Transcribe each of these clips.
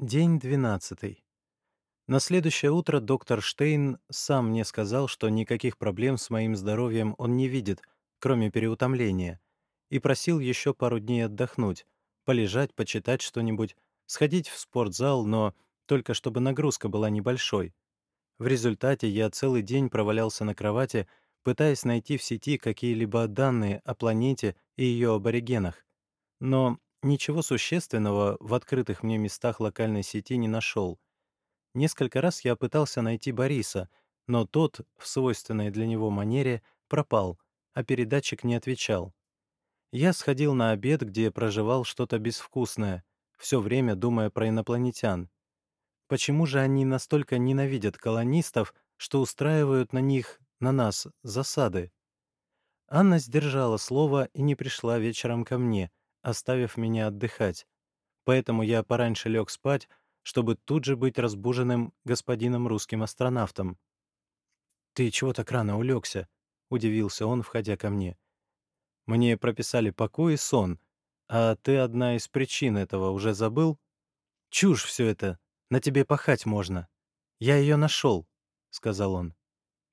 День двенадцатый. На следующее утро доктор Штейн сам мне сказал, что никаких проблем с моим здоровьем он не видит, кроме переутомления, и просил еще пару дней отдохнуть, полежать, почитать что-нибудь, сходить в спортзал, но только чтобы нагрузка была небольшой. В результате я целый день провалялся на кровати, пытаясь найти в сети какие-либо данные о планете и ее аборигенах. Но ничего существенного в открытых мне местах локальной сети не нашел. Несколько раз я пытался найти Бориса, но тот, в свойственной для него манере, пропал, а передатчик не отвечал. Я сходил на обед, где проживал что-то безвкусное, все время думая про инопланетян. Почему же они настолько ненавидят колонистов, что устраивают на них, на нас, засады? Анна сдержала слово и не пришла вечером ко мне, оставив меня отдыхать. Поэтому я пораньше лег спать, чтобы тут же быть разбуженным господином русским астронавтом. «Ты чего так рано улегся?» — удивился он, входя ко мне. «Мне прописали покой и сон, а ты одна из причин этого уже забыл?» «Чушь все это! На тебе пахать можно! Я ее нашел!» — сказал он.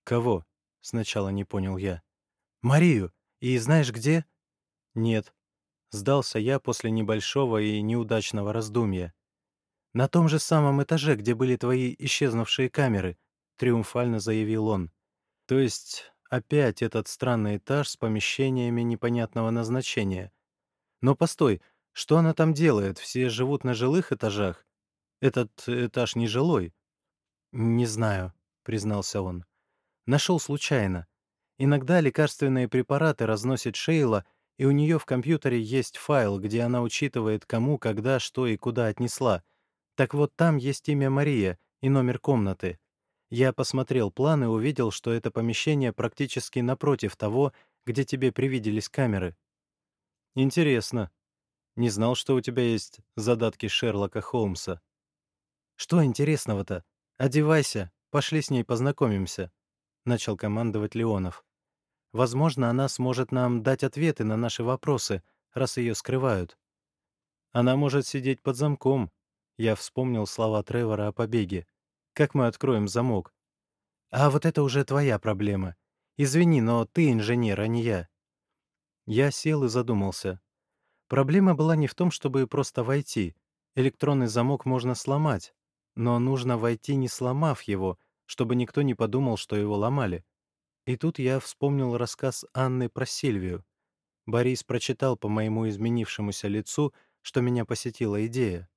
«Кого?» — сначала не понял я. «Марию! И знаешь где?» «Нет», Сдался я после небольшого и неудачного раздумья. «На том же самом этаже, где были твои исчезнувшие камеры», — триумфально заявил он. «То есть опять этот странный этаж с помещениями непонятного назначения. Но постой, что она там делает? Все живут на жилых этажах? Этот этаж не жилой?» «Не знаю», — признался он. «Нашел случайно. Иногда лекарственные препараты разносит Шейла — и у нее в компьютере есть файл, где она учитывает, кому, когда, что и куда отнесла. Так вот там есть имя Мария и номер комнаты. Я посмотрел план и увидел, что это помещение практически напротив того, где тебе привиделись камеры. Интересно. Не знал, что у тебя есть задатки Шерлока Холмса. Что интересного-то? Одевайся, пошли с ней познакомимся, — начал командовать Леонов. Возможно, она сможет нам дать ответы на наши вопросы, раз ее скрывают. Она может сидеть под замком. Я вспомнил слова Тревора о побеге. Как мы откроем замок? А вот это уже твоя проблема. Извини, но ты инженер, а не я. Я сел и задумался. Проблема была не в том, чтобы просто войти. Электронный замок можно сломать. Но нужно войти, не сломав его, чтобы никто не подумал, что его ломали. И тут я вспомнил рассказ Анны про Сильвию. Борис прочитал по моему изменившемуся лицу, что меня посетила идея.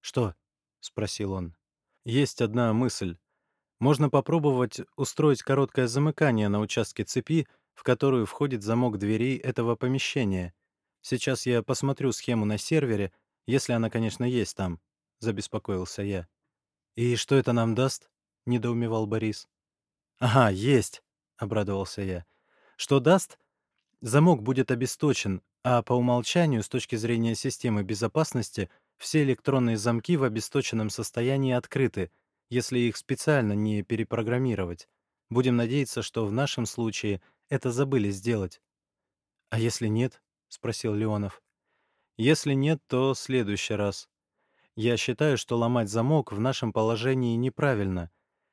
«Что?» — спросил он. «Есть одна мысль. Можно попробовать устроить короткое замыкание на участке цепи, в которую входит замок дверей этого помещения. Сейчас я посмотрю схему на сервере, если она, конечно, есть там», — забеспокоился я. «И что это нам даст?» — недоумевал Борис. «Ага, есть обрадовался я. Что даст? Замок будет обесточен, а по умолчанию, с точки зрения системы безопасности, все электронные замки в обесточенном состоянии открыты, если их специально не перепрограммировать. Будем надеяться, что в нашем случае это забыли сделать. «А если нет?» — спросил Леонов. «Если нет, то следующий раз. Я считаю, что ломать замок в нашем положении неправильно.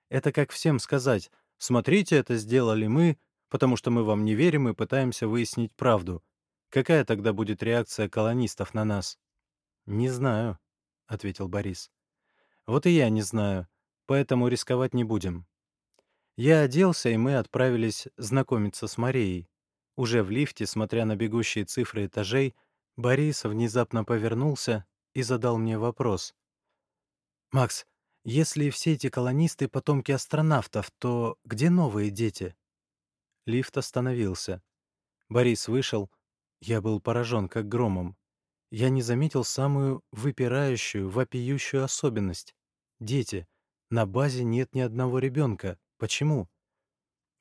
Это как всем сказать — Смотрите, это сделали мы, потому что мы вам не верим и пытаемся выяснить правду. Какая тогда будет реакция колонистов на нас? «Не знаю», — ответил Борис. «Вот и я не знаю, поэтому рисковать не будем». Я оделся, и мы отправились знакомиться с Марией. Уже в лифте, смотря на бегущие цифры этажей, Борис внезапно повернулся и задал мне вопрос. «Макс, если все эти колонисты — потомки астронавтов, то где новые дети? Лифт остановился. Борис вышел. Я был поражен, как громом. Я не заметил самую выпирающую, вопиющую особенность. Дети. На базе нет ни одного ребенка. Почему?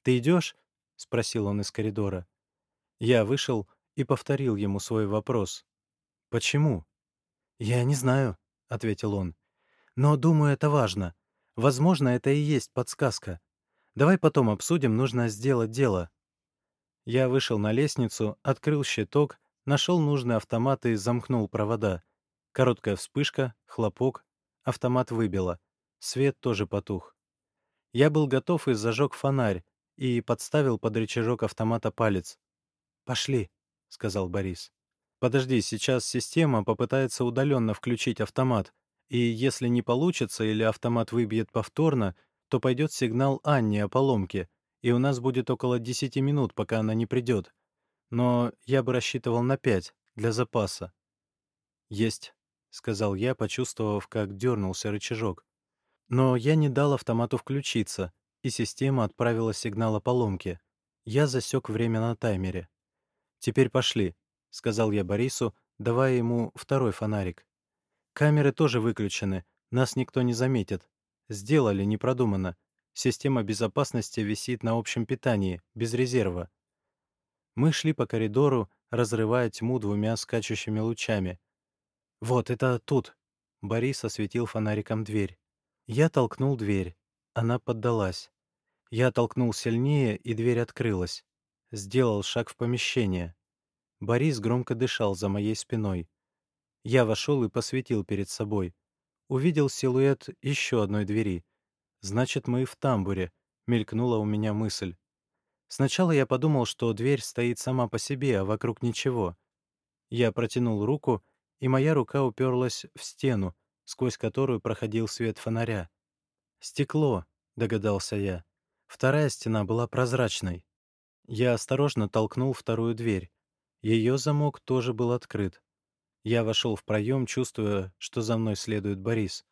«Ты идешь?» — спросил он из коридора. Я вышел и повторил ему свой вопрос. «Почему?» «Я не знаю», — ответил он. Но, думаю, это важно. Возможно, это и есть подсказка. Давай потом обсудим, нужно сделать дело. Я вышел на лестницу, открыл щиток, нашел нужный автомат и замкнул провода. Короткая вспышка, хлопок. Автомат выбило. Свет тоже потух. Я был готов и зажег фонарь, и подставил под рычажок автомата палец. «Пошли», — сказал Борис. «Подожди, сейчас система попытается удаленно включить автомат, и если не получится или автомат выбьет повторно, то пойдет сигнал Анне о поломке, и у нас будет около 10 минут, пока она не придет. Но я бы рассчитывал на 5, для запаса». «Есть», — сказал я, почувствовав, как дернулся рычажок. Но я не дал автомату включиться, и система отправила сигнал о поломке. Я засек время на таймере. «Теперь пошли», — сказал я Борису, давая ему второй фонарик. «Камеры тоже выключены, нас никто не заметит. Сделали, не продумано. Система безопасности висит на общем питании, без резерва». Мы шли по коридору, разрывая тьму двумя скачущими лучами. «Вот, это тут!» — Борис осветил фонариком дверь. Я толкнул дверь. Она поддалась. Я толкнул сильнее, и дверь открылась. Сделал шаг в помещение. Борис громко дышал за моей спиной. Я вошел и посветил перед собой. Увидел силуэт еще одной двери. «Значит, мы в тамбуре», — мелькнула у меня мысль. Сначала я подумал, что дверь стоит сама по себе, а вокруг ничего. Я протянул руку, и моя рука уперлась в стену, сквозь которую проходил свет фонаря. «Стекло», — догадался я. Вторая стена была прозрачной. Я осторожно толкнул вторую дверь. Ее замок тоже был открыт. Я вошел в проем, чувствуя, что за мной следует Борис.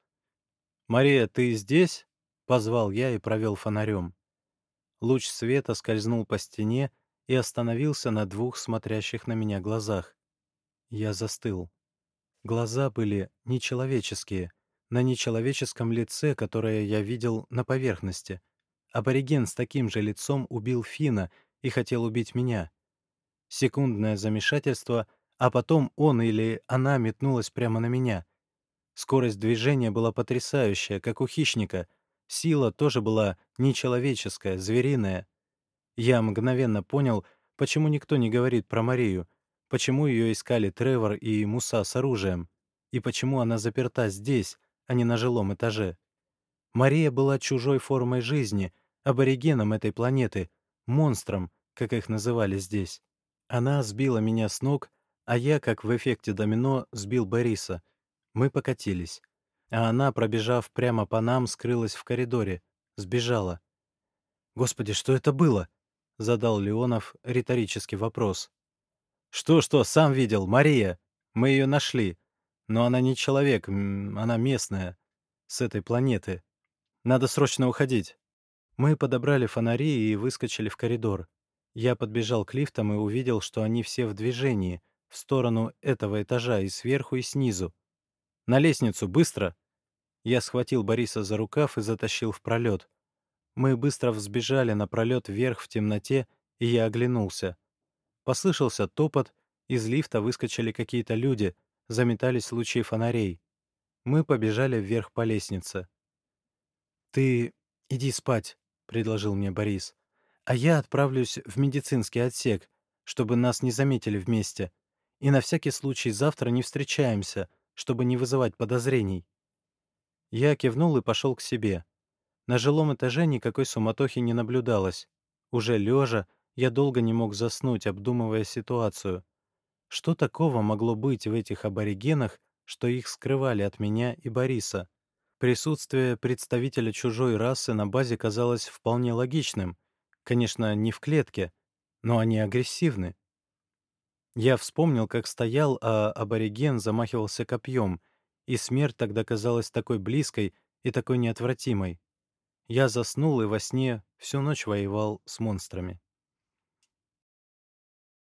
«Мария, ты здесь?» — позвал я и провел фонарем. Луч света скользнул по стене и остановился на двух смотрящих на меня глазах. Я застыл. Глаза были нечеловеческие, на нечеловеческом лице, которое я видел на поверхности. Абориген с таким же лицом убил Фина и хотел убить меня. Секундное замешательство, а потом он или она метнулась прямо на меня. Скорость движения была потрясающая, как у хищника. Сила тоже была нечеловеческая, звериная. Я мгновенно понял, почему никто не говорит про Марию — Почему ее искали Тревор и Муса с оружием? И почему она заперта здесь, а не на жилом этаже? Мария была чужой формой жизни, аборигеном этой планеты, монстром, как их называли здесь. Она сбила меня с ног, а я, как в эффекте домино, сбил Бориса. Мы покатились. А она, пробежав прямо по нам, скрылась в коридоре. Сбежала. «Господи, что это было?» — задал Леонов риторический вопрос. «Что-что, сам видел, Мария. Мы ее нашли. Но она не человек, она местная. С этой планеты. Надо срочно уходить». Мы подобрали фонари и выскочили в коридор. Я подбежал к лифтам и увидел, что они все в движении, в сторону этого этажа и сверху, и снизу. «На лестницу, быстро!» Я схватил Бориса за рукав и затащил в пролет. Мы быстро взбежали на пролет вверх в темноте, и я оглянулся. Послышался топот, из лифта выскочили какие-то люди, заметались лучи фонарей. Мы побежали вверх по лестнице. «Ты иди спать», — предложил мне Борис. «А я отправлюсь в медицинский отсек, чтобы нас не заметили вместе. И на всякий случай завтра не встречаемся, чтобы не вызывать подозрений». Я кивнул и пошел к себе. На жилом этаже никакой суматохи не наблюдалось. Уже лежа, я долго не мог заснуть, обдумывая ситуацию. Что такого могло быть в этих аборигенах, что их скрывали от меня и Бориса? Присутствие представителя чужой расы на базе казалось вполне логичным. Конечно, не в клетке, но они агрессивны. Я вспомнил, как стоял, а абориген замахивался копьем, и смерть тогда казалась такой близкой и такой неотвратимой. Я заснул и во сне всю ночь воевал с монстрами.